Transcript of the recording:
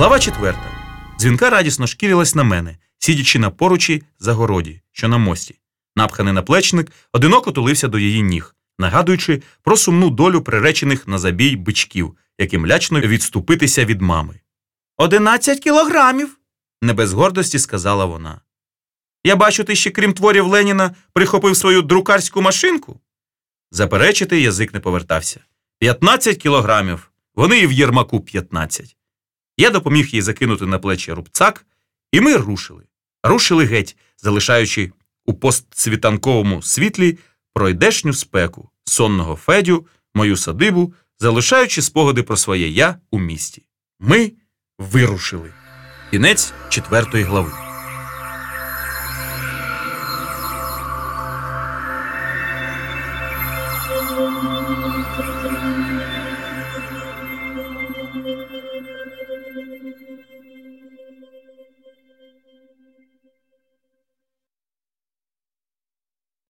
Глава четверта. Дзвінка радісно шкірилась на мене, сидячи на поручі загороді, що на мості. Напханий наплечник одиноко тулився до її ніг, нагадуючи про сумну долю приречених на забій бичків, яким лячно відступитися від мами. Одинадцять кілограмів, не без гордості сказала вона. Я бачу, ти ще, крім творів Леніна, прихопив свою друкарську машинку. Заперечити язик не повертався. П'ятнадцять кілограмів. Вони і в Єрмаку п'ятнадцять. Я допоміг їй закинути на плечі рубцак, і ми рушили. Рушили геть, залишаючи у постцвітанковому світлі пройдешню спеку, сонного Федю, мою садибу, залишаючи спогади про своє я у місті. Ми вирушили. Кінець четвертої глави.